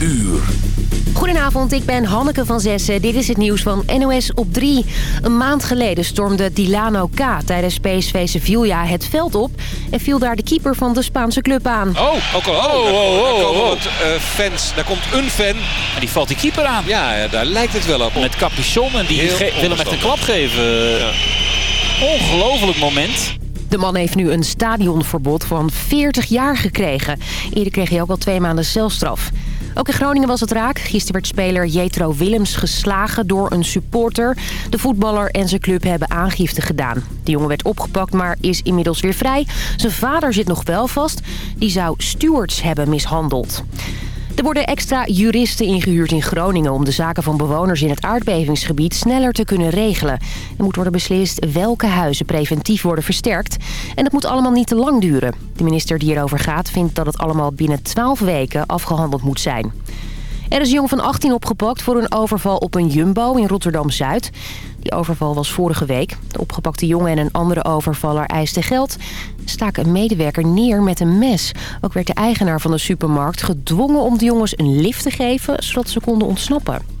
uur. Goedenavond, ik ben Hanneke van Zessen. Dit is het nieuws van NOS op 3. Een maand geleden stormde Dilano K. tijdens PSV Sevilla het veld op... en viel daar de keeper van de Spaanse club aan. Oh, ook al, oh, oh, oh, oh, wat, uh, fans, daar komt een fan. En die valt die keeper aan. Ja, daar lijkt het wel op. Met capuchon en die wil hem echt een klap geven. Ja. Ongelooflijk moment. De man heeft nu een stadionverbod van 40 jaar gekregen. Eerder kreeg hij ook al twee maanden celstraf. Ook in Groningen was het raak. Gisteren werd speler Jetro Willems geslagen door een supporter. De voetballer en zijn club hebben aangifte gedaan. De jongen werd opgepakt, maar is inmiddels weer vrij. Zijn vader zit nog wel vast. Die zou stewards hebben mishandeld. Er worden extra juristen ingehuurd in Groningen... om de zaken van bewoners in het aardbevingsgebied sneller te kunnen regelen. Er moet worden beslist welke huizen preventief worden versterkt. En dat moet allemaal niet te lang duren. De minister die erover gaat vindt dat het allemaal binnen 12 weken afgehandeld moet zijn. Er is een jongen van 18 opgepakt voor een overval op een Jumbo in Rotterdam-Zuid. Die overval was vorige week. De opgepakte jongen en een andere overvaller eisten geld. Staken een medewerker neer met een mes. Ook werd de eigenaar van de supermarkt gedwongen om de jongens een lift te geven... zodat ze konden ontsnappen.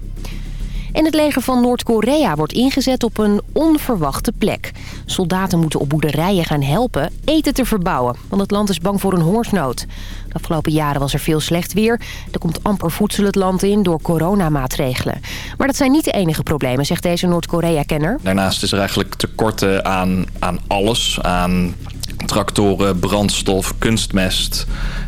En het leger van Noord-Korea wordt ingezet op een onverwachte plek. Soldaten moeten op boerderijen gaan helpen eten te verbouwen, want het land is bang voor een hongersnood. De afgelopen jaren was er veel slecht weer. Er komt amper voedsel het land in door coronamaatregelen. Maar dat zijn niet de enige problemen, zegt deze Noord-Korea-kenner. Daarnaast is er eigenlijk tekorten aan, aan alles. Aan tractoren, brandstof, kunstmest.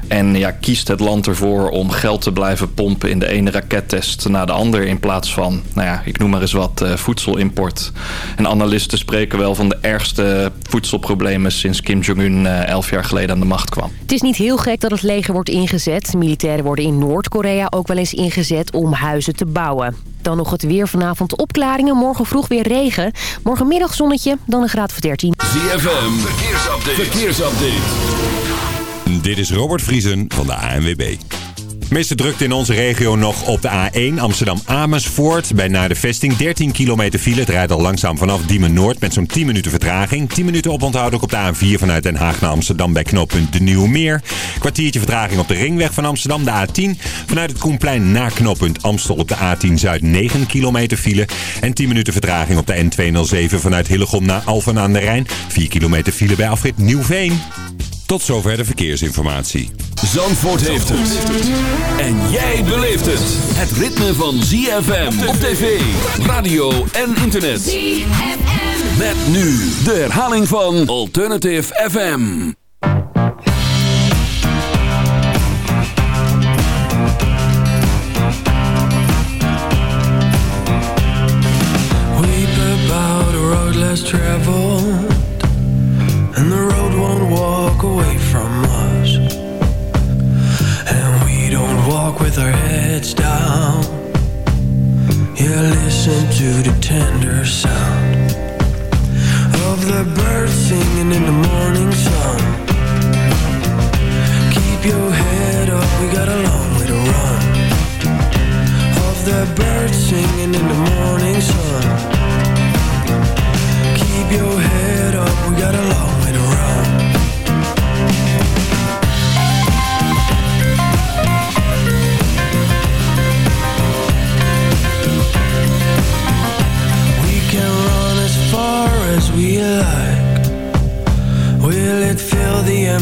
En ja, kiest het land ervoor om geld te blijven pompen in de ene rakettest na de ander... in plaats van, nou ja, ik noem maar eens wat, uh, voedselimport. En analisten spreken wel van de ergste voedselproblemen... sinds Kim Jong-un uh, elf jaar geleden aan de macht kwam. Het is niet heel gek dat het leger wordt ingezet. Militairen worden in Noord-Korea ook wel eens ingezet om huizen te bouwen. Dan nog het weer vanavond opklaringen. Morgen vroeg weer regen. Morgenmiddag zonnetje, dan een graad of 13. ZFM, verkeersupdate. verkeersupdate. Dit is Robert Vriesen van de ANWB. Meeste drukte in onze regio nog op de A1 Amsterdam-Amersfoort. Bij naar de vesting 13 kilometer file. Het rijdt al langzaam vanaf Diemen Noord met zo'n 10 minuten vertraging. 10 minuten oponthoud ook op de A4 vanuit Den Haag naar Amsterdam bij knooppunt De Nieuwe Meer. Kwartiertje vertraging op de ringweg van Amsterdam, de A10. Vanuit het Koenplein naar knooppunt Amstel op de A10 Zuid 9 kilometer file. En 10 minuten vertraging op de N207 vanuit Hillegom naar Alphen aan de Rijn. 4 kilometer file bij afrit Nieuwveen. Tot zover de verkeersinformatie. Zandvoort heeft het. En jij beleeft het. Het ritme van ZFM op tv, radio en internet. ZFM. Met nu de herhaling van Alternative FM. Weep about a road less traveled. And the road walk away from us. And we don't walk with our heads down. Yeah, listen to the tender sound Of the birds singing in the morning sun. Keep your head up, we got a long way to run. Of the birds singing in the morning sun. Keep your head up, we got a long way to run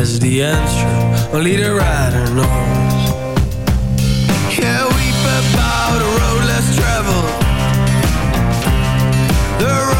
Yes, the answer only the rider knows. Yeah, weep about a road less traveled. The road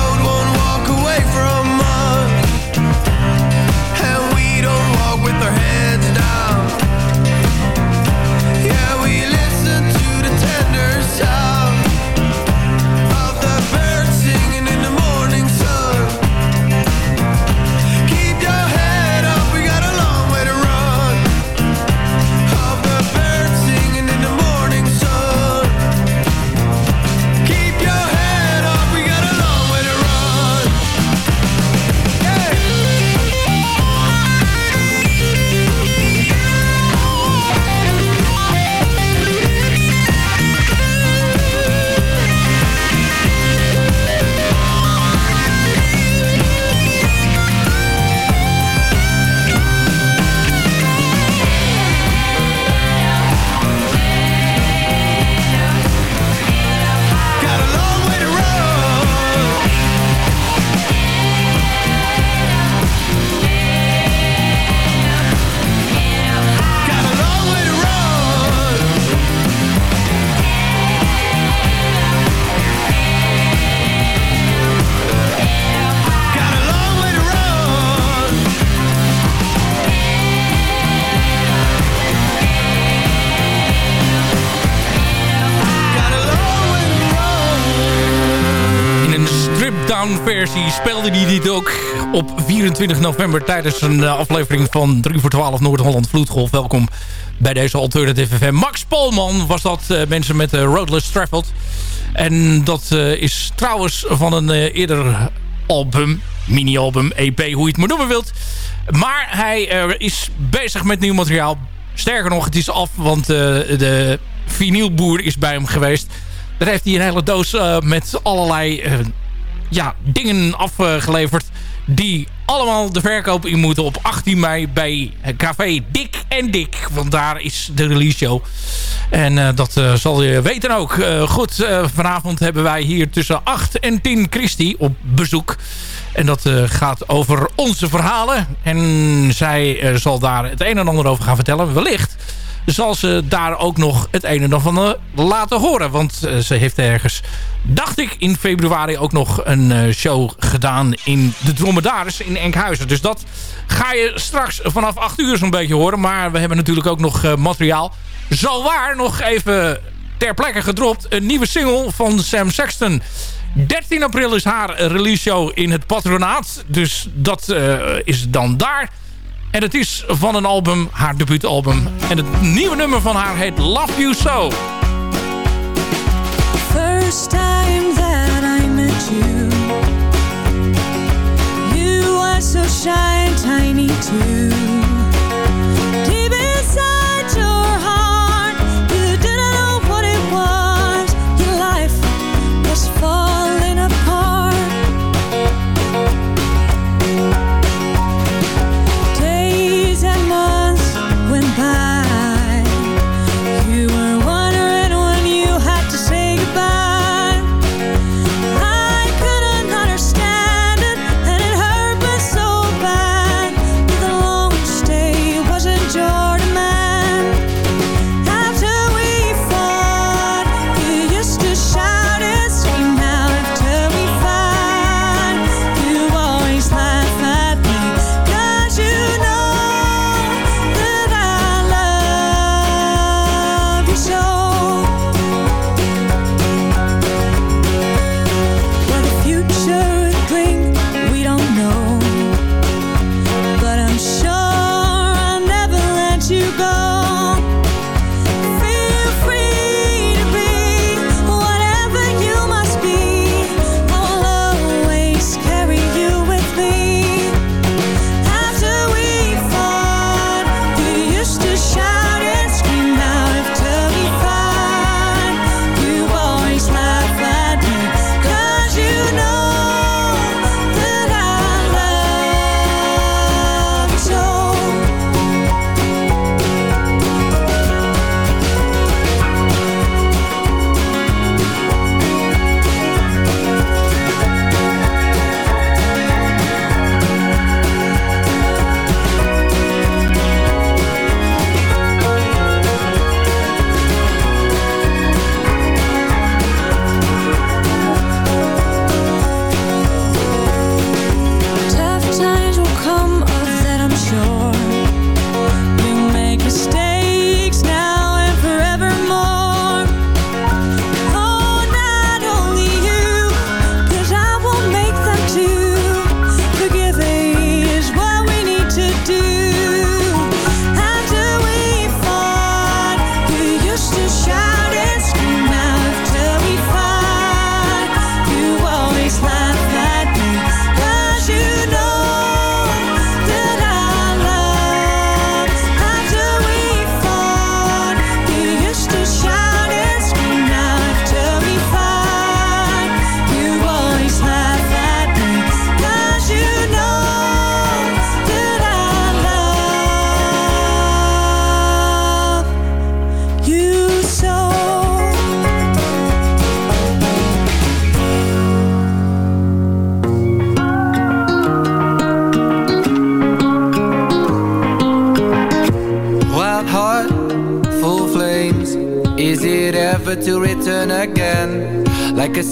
speelde hij dit ook op 24 november... tijdens een eh, aflevering van 3 voor 12 Noord-Holland Vloedgolf. Welkom bij deze Alternative FM. Max Polman was dat, eh, mensen met uh, Roadless Traveled. En dat eh, is trouwens van een eh, eerder album, mini-album, EP, hoe je het maar noemen wilt. Maar hij eh, is bezig met nieuw materiaal. Sterker nog, het is af, want eh, de vinylboer is bij hem geweest. Daar heeft hij een hele doos eh, met allerlei eh, ja, dingen afgeleverd... die allemaal de verkoop in moeten op 18 mei bij café Dik en Dik. Want daar is de release show. En eh, dat eh, zal je weten ook. Eh, goed, vanavond hebben wij hier tussen 8 en 10 Christy op bezoek. En dat gaat over onze verhalen. En zij zal daar het een en ander over gaan vertellen. Wellicht zal ze daar ook nog het een en ander van laten horen. Want eh, ze heeft ergens, dacht ik, in februari ook nog een eh, show gedaan in de Dromedaris in Enkhuizen. Dus dat ga je straks vanaf 8 uur zo'n beetje horen. Maar we hebben natuurlijk ook nog eh, materiaal. Zo waar nog even ter plekke gedropt. Een nieuwe single van Sam Sexton. 13 april is haar release show in het patronaat. Dus dat eh, is dan daar. En het is van een album, haar debuutalbum. En het nieuwe nummer van haar heet Love You So. First time that I met you You were so shy and tiny too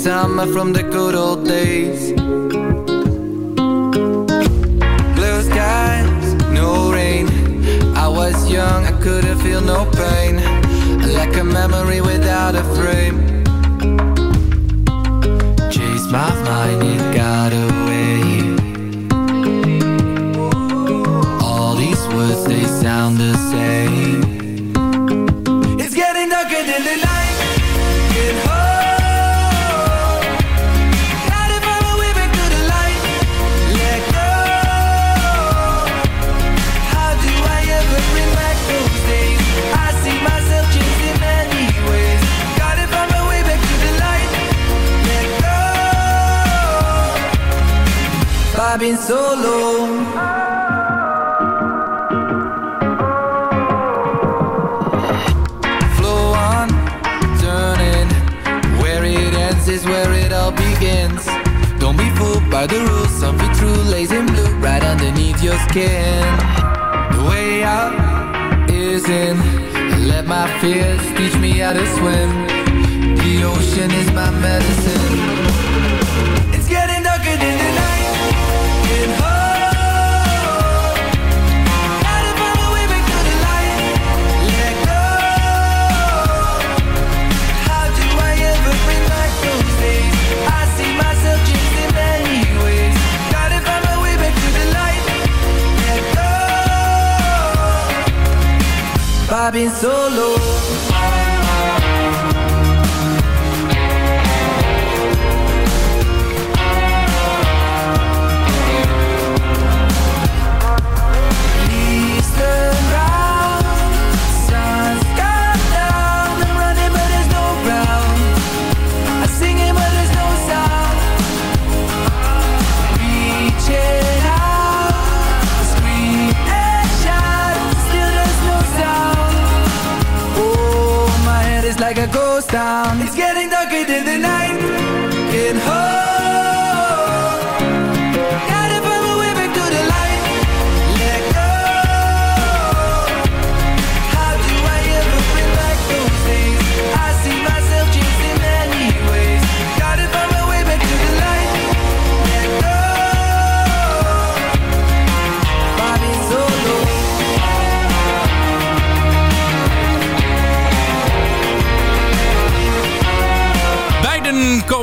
summer from the good old days by the rules, something true lays in blue right underneath your skin. The way out is in. Let my fears teach me how to swim. The ocean is my medicine. I've been so low. down. It's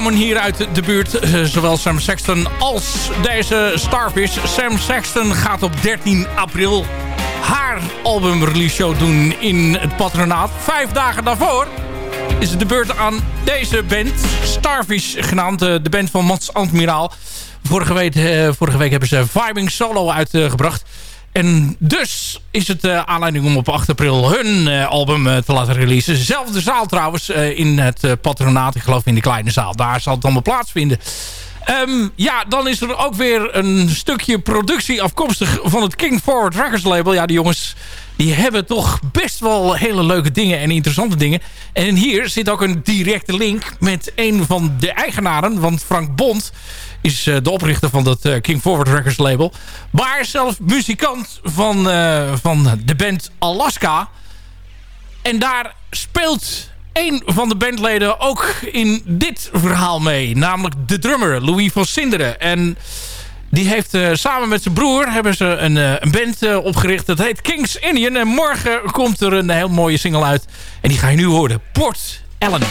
komen hier uit de buurt, eh, zowel Sam Sexton als deze Starfish. Sam Sexton gaat op 13 april haar album release show doen in het patronaat. Vijf dagen daarvoor is het de beurt aan deze band, Starfish genaamd, eh, de band van Mats Antmiraal. Vorige week, eh, vorige week hebben ze Vibing Solo uitgebracht. En dus is het eh, aanleiding om op 8 april hun eh, album eh, te laten releasen. Zelfde zaal trouwens in het patronaat. Ik geloof in de kleine zaal. Daar zal het allemaal plaatsvinden. Ehm, ja, dan is er ook weer een stukje productie afkomstig van het King Forward Records label. Ja, die jongens die hebben toch best wel hele leuke dingen en interessante dingen. En hier zit ook een directe link met een van de eigenaren. Want Frank Bond is eh, de oprichter van dat eh, King Forward Records label. Maar zelf muzikant van, eh, van de band Alaska. En daar speelt een van de bandleden ook in dit verhaal mee. Namelijk de drummer Louis van Sinderen. En die heeft eh, samen met zijn broer hebben ze een, eh, een band eh, opgericht. Dat heet Kings Indian. En morgen komt er een heel mooie single uit. En die ga je nu horen. Port Ellen.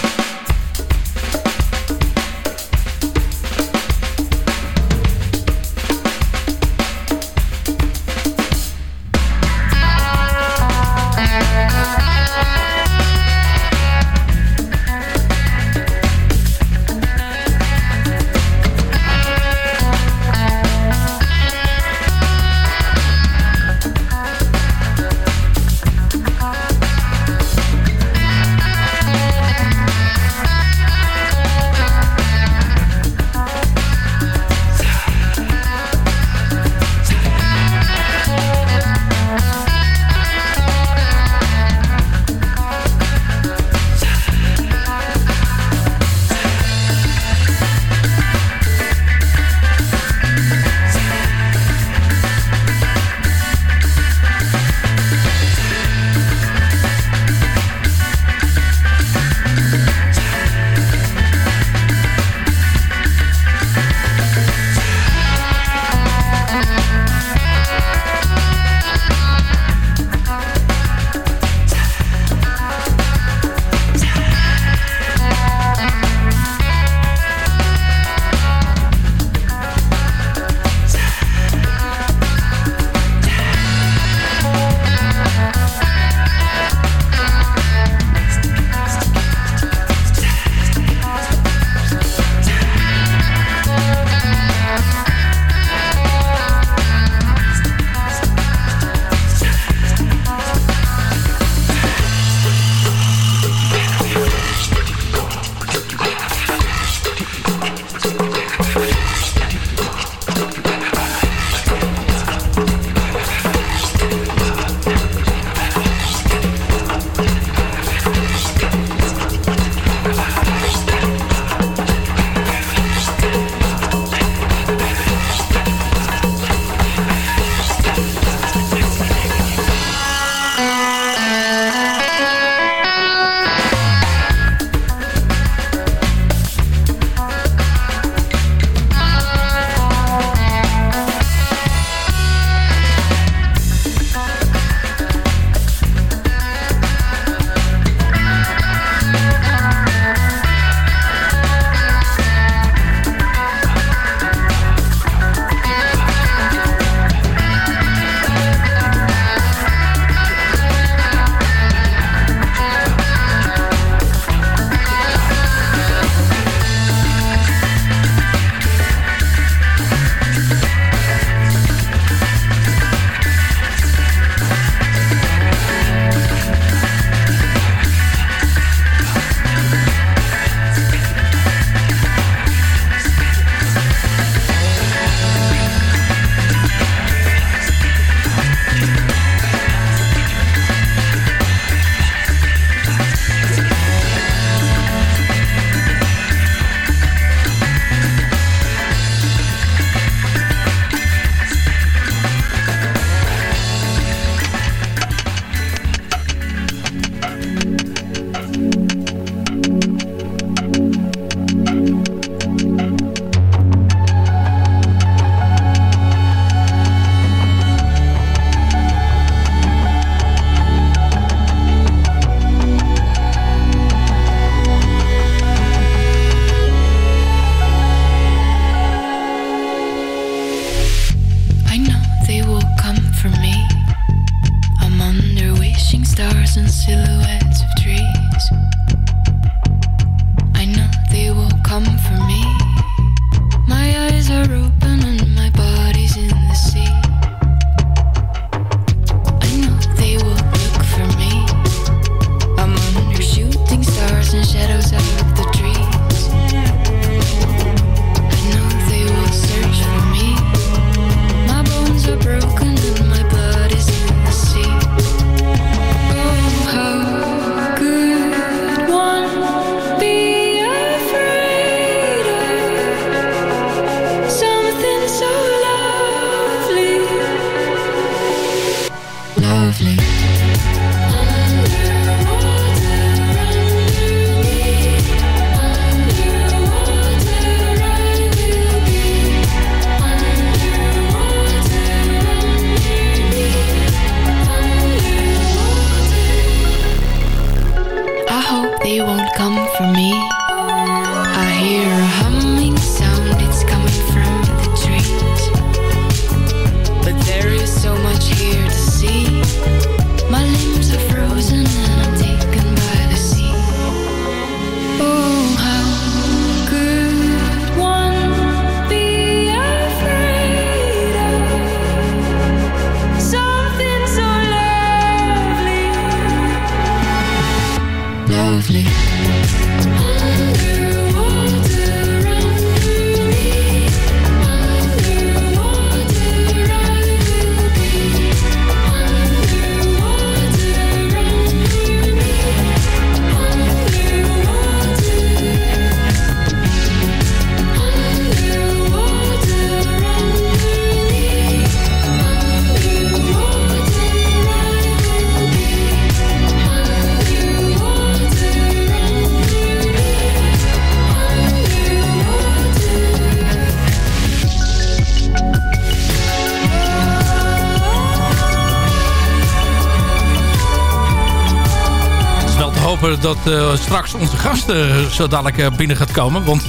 Dat eh, straks onze gasten zo dadelijk eh, binnen gaat komen. Want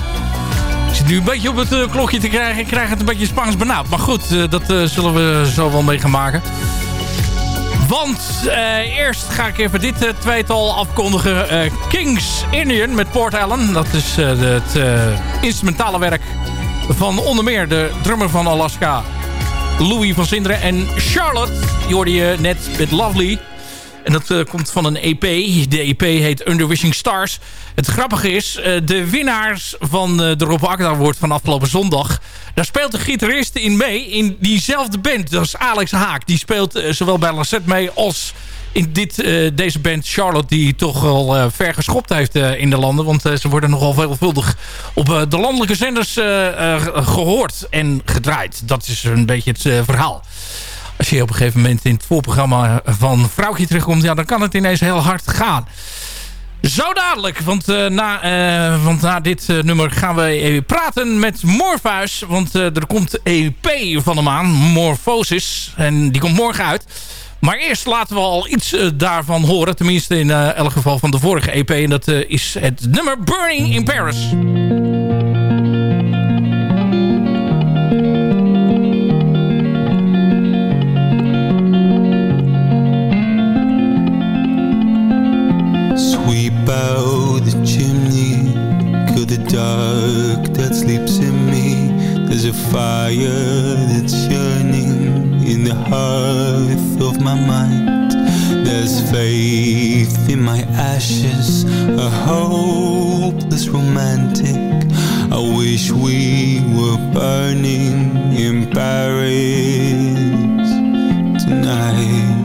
ik zit nu een beetje op het eh, klokje te krijgen. Ik krijg het een beetje Spaans benauwd. Maar goed, eh, dat eh, zullen we zo wel mee gaan maken. Want eh, eerst ga ik even dit eh, tweetal afkondigen. Eh, Kings Indian met Port Allen. Dat is eh, het eh, instrumentale werk van onder meer de drummer van Alaska... Louis van Sinderen en Charlotte. Die hoorde je net met Lovely. Dat eh, komt van een EP. De EP heet Under Wishing Stars. Het grappige is, eh, de winnaars van eh, de Rob Akda Award van afgelopen zondag... daar speelt de gitarist in mee in diezelfde band. Dat is Alex Haak. Die speelt zowel bij Lancet mee als in dit, deze band Charlotte... die toch eh, ver geschopt heeft in de landen. Want ze worden nogal veelvuldig op de landelijke zenders eh, eh, gehoord en gedraaid. Dat is een beetje het verhaal als je op een gegeven moment in het voorprogramma van Vrouwtje terugkomt... Ja, dan kan het ineens heel hard gaan. Zo dadelijk, want, eh, na, eh, want na dit eh, nummer gaan we even praten met Morpheus. Want er komt EP van hem aan, Morphosis. En die komt morgen uit. Maar eerst laten we al iets daarvan horen. Tenminste in elk geval van de vorige EP. En dat is het nummer Burning in Paris. Sweep out the chimney, kill the dark that sleeps in me. There's a fire that's yearning in the hearth of my mind. There's faith in my ashes, a hopeless romantic. I wish we were burning in Paris tonight.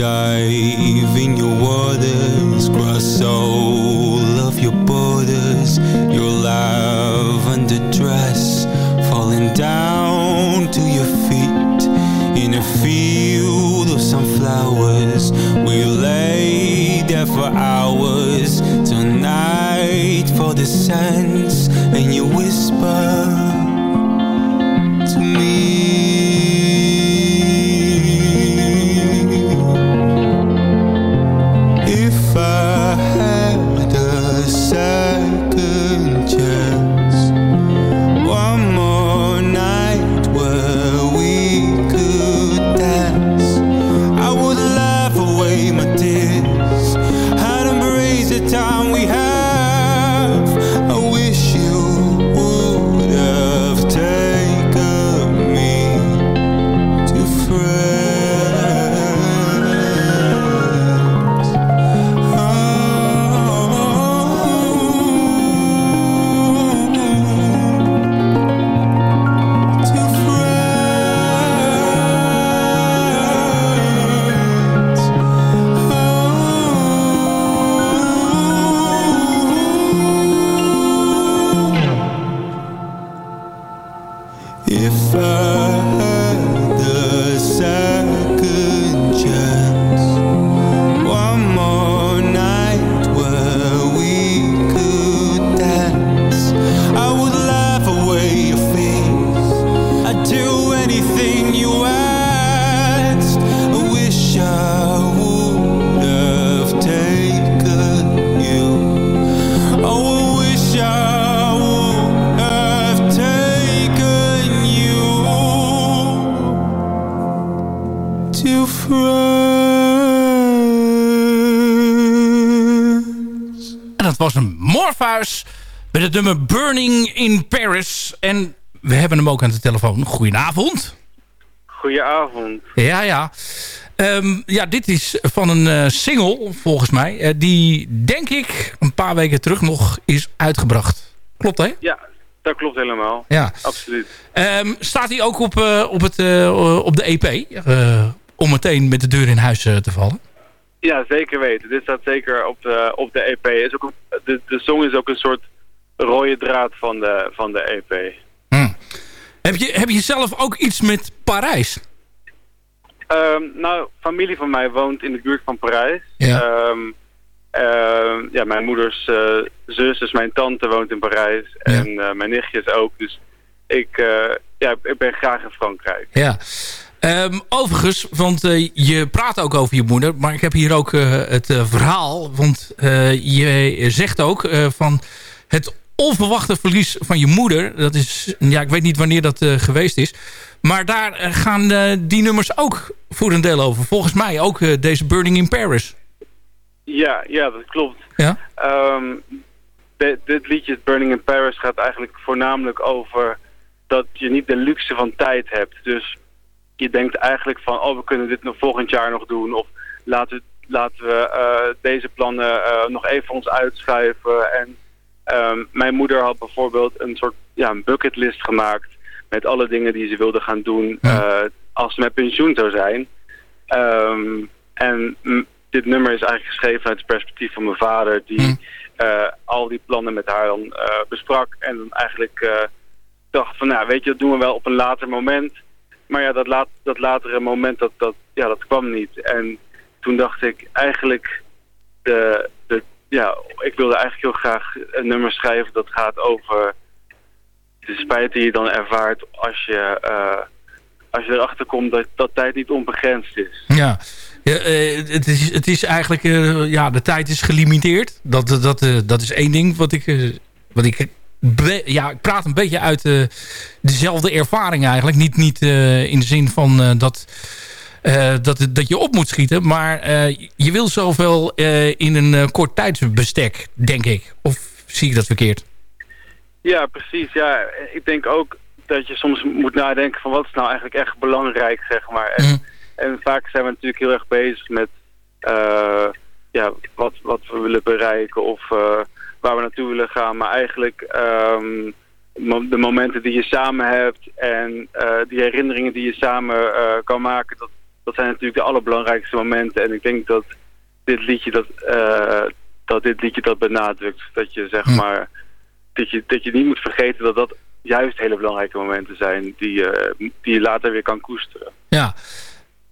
dive in your waters, cross all of your borders, your lavender dress falling down to your feet in a field of sunflowers. We lay there for hours tonight for the sense, and you whisper. Met het nummer Burning in Paris. En we hebben hem ook aan de telefoon. Goedenavond. Goedenavond. Ja, ja. Ehm, ja, dit is van een eh, single, volgens mij. eh, die, denk ik, een paar weken terug nog is uitgebracht. Klopt, hè? Ja, dat klopt helemaal. Ja. Absoluut. Ehm, staat hij ook op, eh, op, het, op de EP? om meteen met de deur in huis te vallen? Ja, zeker weten. Dit staat zeker op de, op de EP. Is ook een- de, de song is ook een soort rode draad van de, van de EP. Heb je, heb je zelf ook iets met Parijs? Ehm, nou, familie van mij woont in de buurt van Parijs. Ja. Ehm, ehm, ja, mijn moeders eh, zus, dus mijn tante woont in Parijs. En eh, mijn nichtjes ook. Dus ik, eh, ja, ik ben graag in Frankrijk. Ja. Ehm, overigens, want eh, je praat ook over je moeder. Maar ik heb hier ook eh, het eh, verhaal. Want je zegt ook van het onverwachte verlies van je moeder. Dat is, ja, ik weet niet wanneer dat geweest is. Maar daar gaan die nummers ook voor een deel over. Volgens mij ook deze Burning in Paris. Ja, ja, dat klopt. Ja. Ehm, de- dit liedje, Burning in Paris, gaat eigenlijk voornamelijk over dat je niet de luxe van tijd hebt. Dus je denkt eigenlijk van, oh, we kunnen dit nog volgend jaar nog doen. Of laten we, laten we eh, deze plannen eh, nog even ons uitschuiven. En ehm, mijn moeder had bijvoorbeeld een soort ja, een bucketlist gemaakt met alle dingen die ze wilde gaan doen eh, als ze met pensioen zou zijn. Ehm, en dit nummer is eigenlijk geschreven uit het perspectief van mijn vader... die eh, al die plannen met haar dan besprak. En dan eigenlijk dacht van, nou weet je, dat doen we wel op een later moment. Maar ja, dat, laat, dat latere moment, dat, dat, ja, dat kwam niet. En toen dacht ik eigenlijk... De, de, ja, ik wilde eigenlijk heel graag een nummer schrijven dat gaat over de spijt die je dan ervaart als je, eh, als je erachter komt dat, dat tijd niet onbegrensd is. Ja, ja eh, het, is, het is eigenlijk... eh, ja, de tijd is gelimiteerd. Dat, dat, dat, is één ding wat ik... wat ik ja, ik praat een beetje uit eh, dezelfde ervaring eigenlijk. Niet, niet eh, in de zin van eh, dat, dat, dat je op moet schieten. Maar je wil zoveel in een kort tijdsbestek, denk ik. Of zie ik dat verkeerd? Ja, precies. Ja, ik denk ook dat je soms moet nadenken van wat is nou eigenlijk echt belangrijk, zeg maar. En, en vaak zijn we natuurlijk heel erg bezig met ja, wat, wat we willen bereiken of waar we naartoe willen gaan. Maar eigenlijk ehm, de momenten die je samen hebt en eh, die herinneringen die je samen eh, kan maken, dat, dat zijn natuurlijk de allerbelangrijkste momenten. En ik denk dat dit liedje dat, eh, dat dit liedje dat benadrukt. Dat je zeg maar dat je, dat je niet moet vergeten dat dat juist hele belangrijke momenten zijn die, je die je later weer kan koesteren. Ja.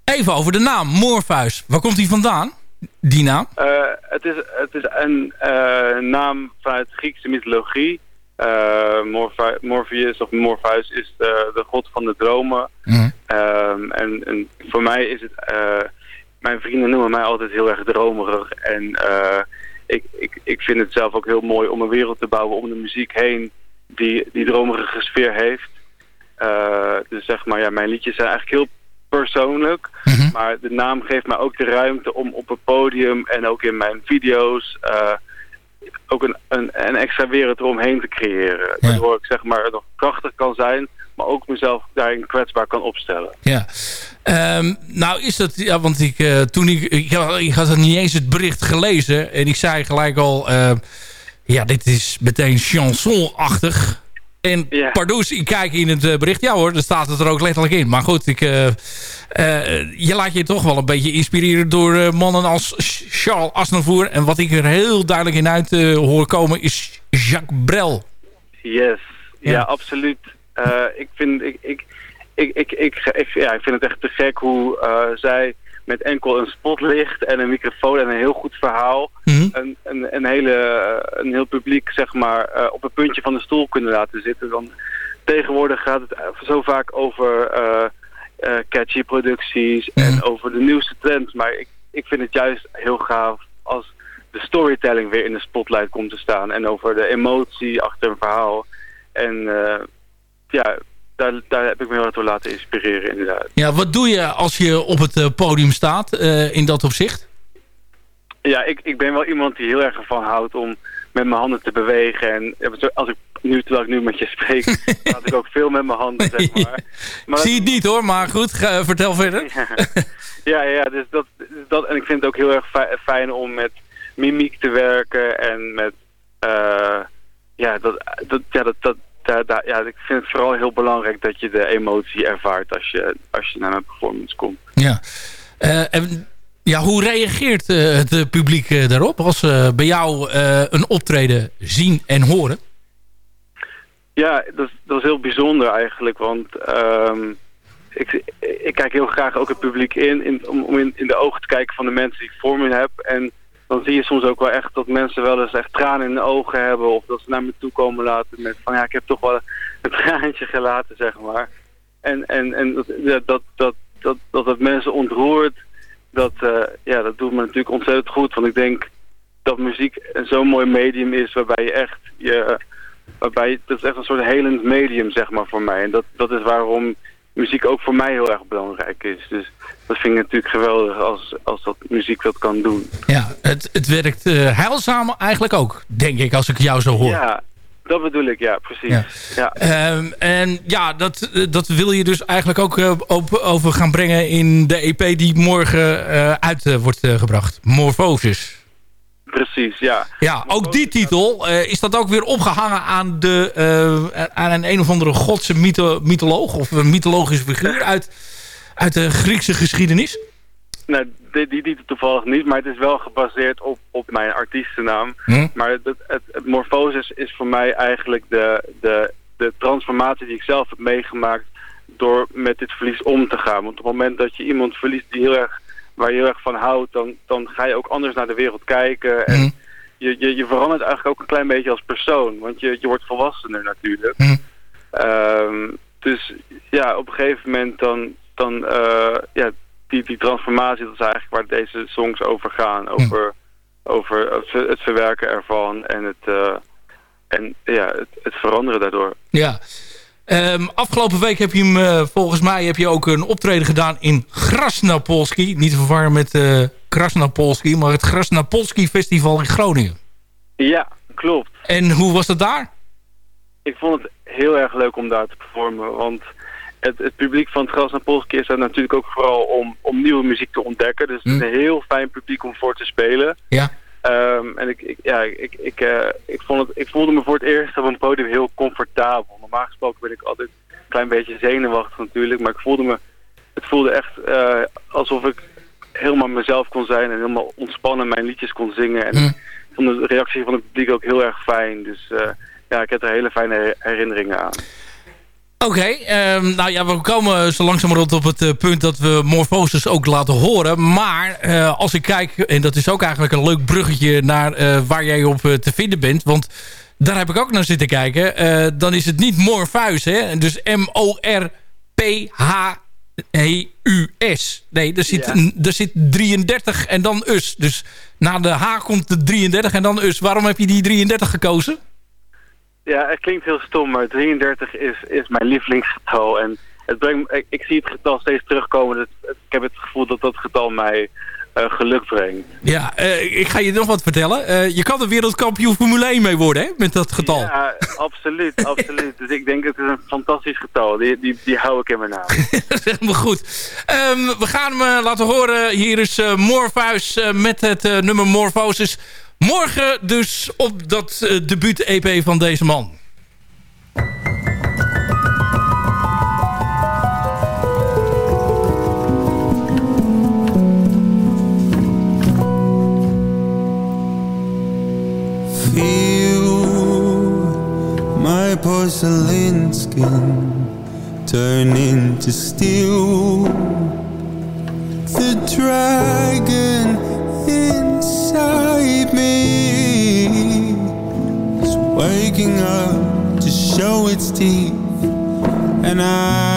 Even over de naam, Morpheus. Waar komt die vandaan, die naam? Eh, het, is, het is een eh, naam vanuit Griekse mythologie. Morphe- Morpheus of Morpheus is de, de god van de dromen. Ehm, en, en voor mij is het... mijn vrienden noemen mij altijd heel erg dromerig. En ik, ik, ik vind het zelf ook heel mooi om een wereld te bouwen om de muziek heen... die die dromerige sfeer heeft. Dus zeg maar, ja, mijn liedjes zijn eigenlijk heel persoonlijk. Maar de naam geeft mij ook de ruimte om op het podium en ook in mijn video's... eh, ook een, een, een extra wereld eromheen te creëren. Waardoor ik zeg maar nog krachtig kan zijn, maar ook mezelf daarin kwetsbaar kan opstellen. Ja. Ehm, nou is dat... Ja, want ik, eh, toen ik... Ik, had- ik had niet eens het bericht gelezen. En ik zei gelijk al... eh, ja, dit is meteen chansonachtig. En pardoes, ik kijk in het eh, bericht. Ja hoor, daar staat het er ook letterlijk in. Maar goed, ik, eh, eh, je laat je toch wel een beetje inspireren door mannen als Charles Aznavour. En wat ik er heel duidelijk in uit hoor komen is Jacques Brel. Yes, ja, Ja. absoluut. Ik, vind, ik, ik, ik, ik, ik, ik- ja, ik vind het echt te gek hoe zij met enkel een spotlicht en een microfoon en een heel goed verhaal een, een, een, hele, een heel publiek zeg maar, eh, op het puntje van de stoel kunnen laten zitten. Dan, tegenwoordig gaat het zo vaak over eh, eh, catchy producties en over de nieuwste trends. Maar ik, ik vind het juist heel gaaf als de storytelling weer in de spotlight komt te staan. En over de emotie achter een verhaal. En ja, daar, daar heb ik me heel erg door laten inspireren inderdaad. Ja, wat doe je als je op het eh, podium staat eh, in dat opzicht? Ja, ik, ik ben wel iemand die heel erg ervan houdt om met mijn handen te bewegen. En als ik nu, terwijl ik nu met je spreek, laat ik ook veel met mijn handen, zeg maar. maar Zie het niet hoor, maar goed, ga- vertel verder. Ja, ja, dus dat, dat, en ik vind het ook heel erg fi- fijn om met mimiek te werken en met, eh, ja, dat, dat, ja, dat, dat, daar- daar- ja, ik vind het vooral heel belangrijk dat je de emotie ervaart als je, als je naar mijn performance komt. Ja. Eh, en, ja, hoe reageert eh, het eh, publiek eh, daarop als ze bij jou eh, een optreden zien en horen? Ja, dat, is- dat is heel bijzonder eigenlijk, want ehm, ik, ik kijk heel graag ook het publiek in, in om, om in, in de ogen te kijken van de mensen die ik voor me heb. En dan zie je soms ook wel echt dat mensen wel eens echt tranen in de ogen hebben of dat ze naar me toe komen laten met van ja, ik heb toch wel een traantje gelaten, zeg maar. En, en, en dat, dat, dat, dat, dat het mensen ontroert, dat, eh, ja, dat doet me natuurlijk ontzettend goed. Want ik denk dat muziek zo'n mooi medium is waarbij je echt je waarbij je- dat is echt een soort helend medium zeg maar voor mij en dat, dat is waarom muziek ook voor mij heel erg belangrijk is dus dat vind ik natuurlijk geweldig als, als dat muziek dat kan doen Ja, het, het werkt eh, heilzaam eigenlijk ook, denk ik, als ik jou zo hoor. ja dat bedoel ik ja precies ja. Ehm, en ja, dat, eh, dat wil je dus eigenlijk ook eh, op, over gaan brengen in de EP die morgen uit wordt gebracht. Morphosis. Precies ja Ja, ook die titel, eh, is dat ook weer opgehangen aan, de, eh, aan een een of andere godse mytho mytholoog of een mythologische figuur uit, uit de Griekse geschiedenis? Nou, die, die, die toevallig niet, maar het is wel gebaseerd op, op mijn artiestennaam. Hm? Maar het, het, het morfosis is voor mij eigenlijk de, de, de transformatie die ik zelf heb meegemaakt door met dit verlies om te gaan. Want op het moment dat je iemand verliest die heel erg, waar je heel erg van houdt, dan, dan ga je ook anders naar de wereld kijken. En je, je, je verandert eigenlijk ook een klein beetje als persoon, want je, je wordt volwassener natuurlijk. Ehm, dus ja, op een gegeven moment dan, dan eh, ja, die, die transformatie, dat is eigenlijk waar deze songs over gaan. Over, over het, ver- het verwerken ervan en het, eh, en, ja, het, het veranderen daardoor. Ja. Ehm, afgelopen week heb je hem, eh, volgens mij heb je ook een optreden gedaan in Grasnapolski. Niet te verwarren met Krasnapolski, maar het Grasnapolski Festival in Groningen. Ja, klopt. En hoe was dat daar? Ik vond het heel erg leuk om daar te performen, want het, het publiek van het Gras naar Polski is er natuurlijk ook vooral om, om nieuwe muziek te ontdekken. Dus het is een heel fijn publiek om voor te spelen. Ja. Ehm, en ik, ik, ja, ik, ik, eh, ik, vond het, ik voelde me voor het eerst op een podium heel comfortabel. Normaal gesproken ben ik altijd een klein beetje zenuwachtig natuurlijk. Maar ik voelde me, het voelde echt eh, alsof ik helemaal mezelf kon zijn en helemaal ontspannen mijn liedjes kon zingen. En ik vond de reactie van het publiek ook heel erg fijn. Dus eh, ja, ik heb er hele fijne her- herinneringen aan. Oké, ehm, nou ja, we komen zo langzamerhand op het eh, punt dat we Morphosis ook laten horen. Maar eh, als ik kijk, en dat is ook eigenlijk een leuk bruggetje naar eh, waar jij op te vinden bent. Want daar heb ik ook naar zitten kijken. Dan is het niet Morpheus, hè? Dus M-O-R-P-H-E-U-S. Nee, er zit, Ja. een- er zit 33 en dan us. Dus na de H komt de 33 en dan us. Waarom heb je die 33 gekozen? Ja, het klinkt heel stom, maar 33 is, is mijn lievelingsgetal. En het brengt, ik, ik zie het getal steeds terugkomen. Ik heb het gevoel dat dat getal mij eh, geluk brengt. Ja, eh, ik ga je nog wat vertellen. Eh, je kan er wereldkampioen Formule 1 mee worden, hè? Met dat getal. Ja, absoluut, absoluut. Dus ik denk het is een fantastisch getal. Die, die, die hou ik in mijn naam. Dat is helemaal goed. Ehm, we gaan hem laten horen. Hier is Morpheus met het nummer Morphosis. Morgen dus op dat eh, debuut-EP van deze man. My porcelain skin turn into steel. The dragon up to show its teeth, and I.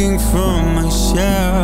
I'm breaking from my shell.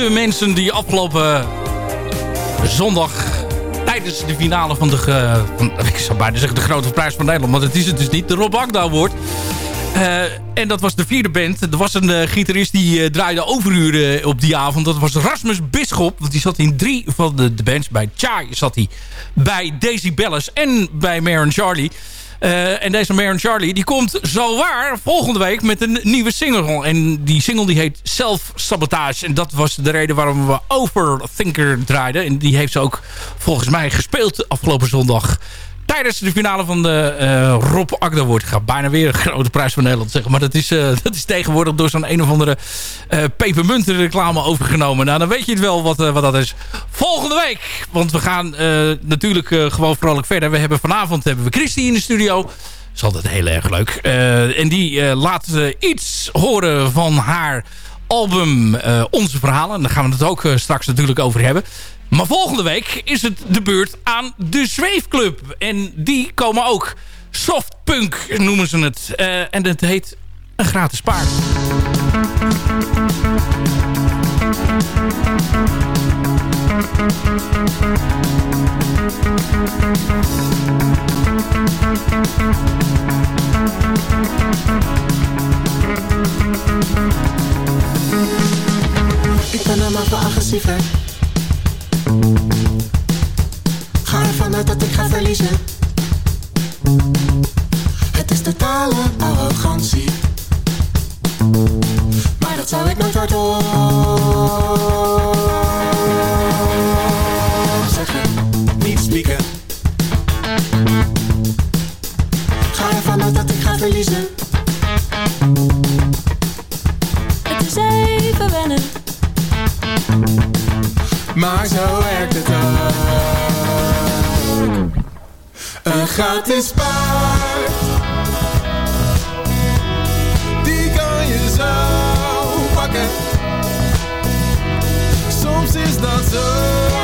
De mensen die afgelopen zondag tijdens de finale van de, van, ik zou bijna zeggen de grote prijs van Nederland, maar dat is het dus niet, de Rob Agda wordt. Eh, en dat was de vierde band. Er was een eh, gitarist die eh, draaide overuren op die avond. Dat was Rasmus Bisschop. Want die zat in drie van de, de bands. Bij Chai zat hij. Bij Daisy Bellis en bij Maren Charlie. Eh, en deze Maren Charlie die komt zowaar volgende week met een nieuwe single. En die single die heet Self Sabotage. En dat was de reden waarom we Overthinker draaiden. En die heeft ze ook volgens mij gespeeld afgelopen zondag tijdens de finale van de eh Rob Agda wordt. Bijna weer een grote prijs van Nederland zeggen. Maar dat is, eh, dat is tegenwoordig door zo'n een of andere pepermunten reclame overgenomen. Nou, dan weet je het wel wat, wat dat is. Volgende week. Want we gaan natuurlijk gewoon vrolijk verder. We hebben vanavond hebben we Christy in de studio. Dat is altijd heel erg leuk. En die laat iets horen van haar album Onze Verhalen. En daar gaan we het ook straks natuurlijk over hebben. Maar volgende week is het de beurt aan de Zweefclub. En die komen ook. Softpunk noemen ze het. Eh, en het heet een gratis paard. Ik ben helemaal veel agressiever. Ga ervan uit dat ik ga verliezen. Het is totale arrogantie. Maar dat zou ik nooit hardop zeggen. Niet spieken. Ga ervan uit dat ik ga verliezen. Maar zo werkt het ook. Een gratis paard. Die kan je zo pakken. Soms is dat zo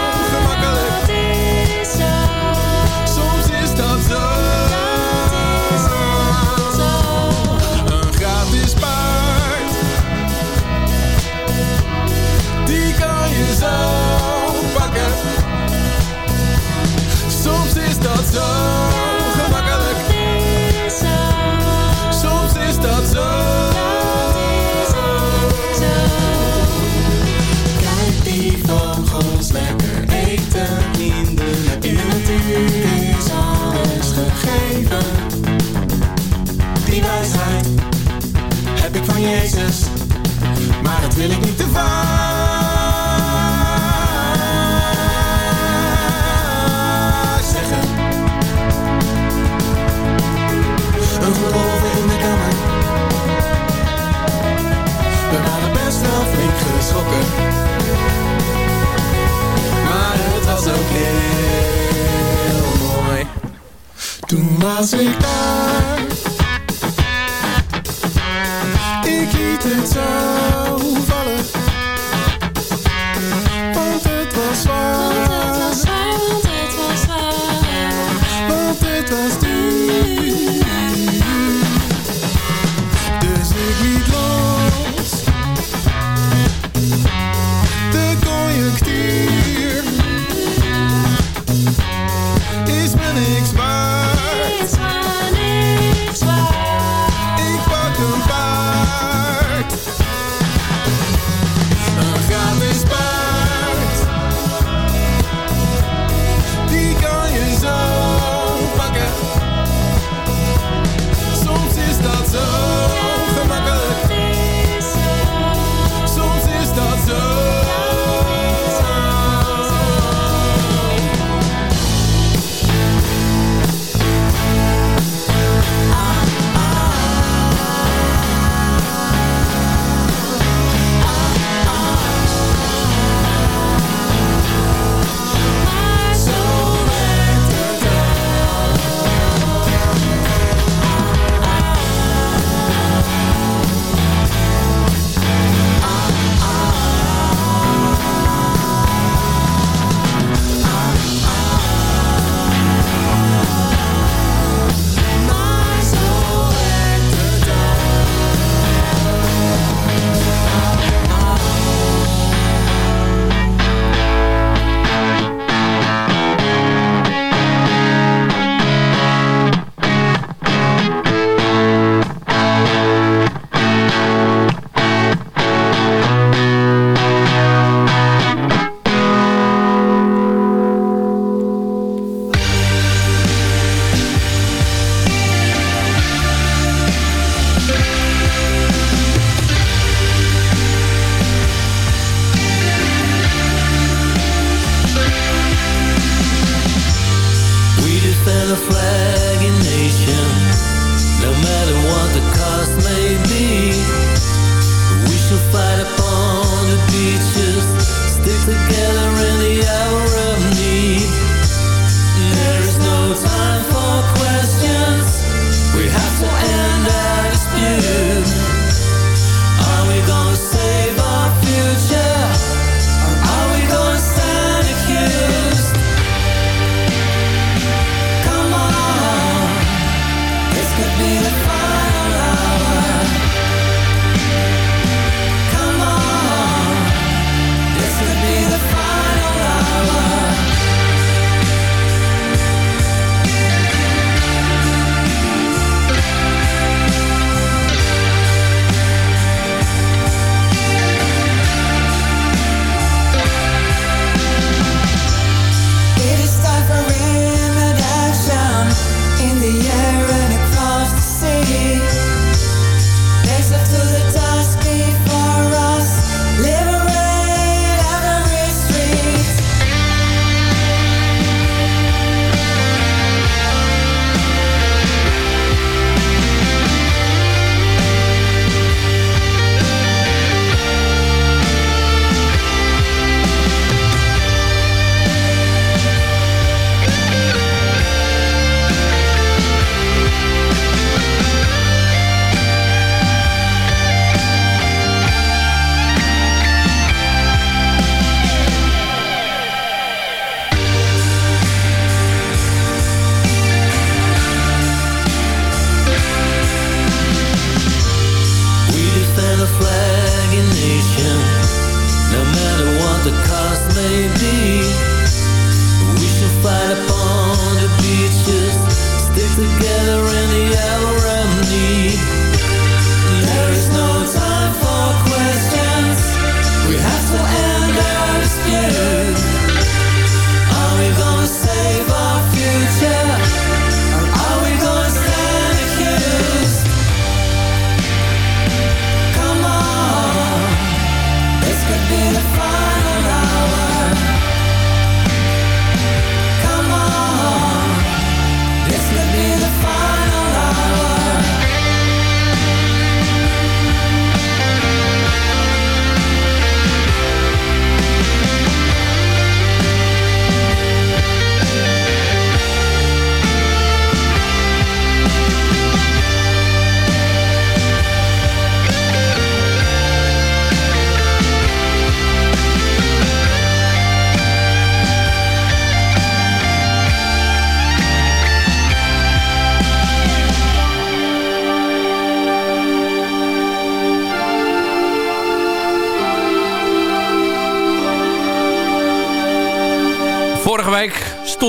Jezus, maar dat wil ik niet te vaak zeggen. Een golven in de kamer. We waren best wel flink geschrokken. Maar het was ook heel mooi. Toen was ik daar. Ik liet het zo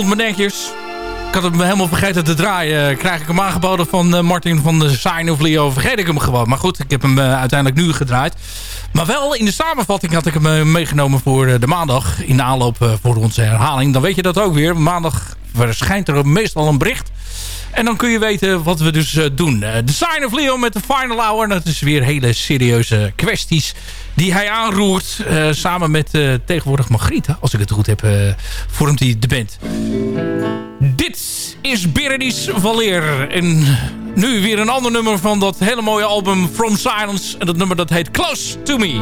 stond. Ik had hem helemaal vergeten te draaien. Krijg ik hem aangeboden van eh, Martin van de Sign of Leo. Vergeet ik hem gewoon. Maar goed, ik heb hem eh, uiteindelijk nu gedraaid. Maar wel in de samenvatting had ik hem eh, meegenomen voor de maandag. In de aanloop voor onze herhaling. Dan weet je dat ook weer. Maandag verschijnt er meestal een bericht. En dan kun je weten wat we dus eh, doen. Eh, De Sign of Leo met de Final Hour. Dat is weer hele serieuze kwesties die hij aanroert. eh, samen met tegenwoordig Margriet, als ik het goed heb, eh, vormt hij de band. Dit is Berenice Valeer. En nu weer een ander nummer van dat hele mooie album From Silence. En dat nummer dat heet Close To Me.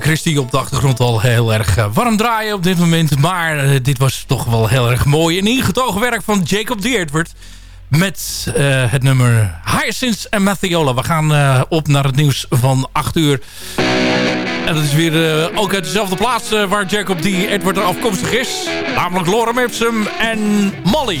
Eh, Christie op de achtergrond al heel erg eh, warm draaien op dit moment. Maar eh, dit was toch wel heel erg mooi en ingetogen werk van Jacob Deertwert. Met het nummer Hyacinth en Mathiola. We gaan op naar het nieuws van 8 uur. En dat is weer ook uit dezelfde plaats waar Jacob D. Edward er afkomstig is. Namelijk Lorem Ipsum en Molly.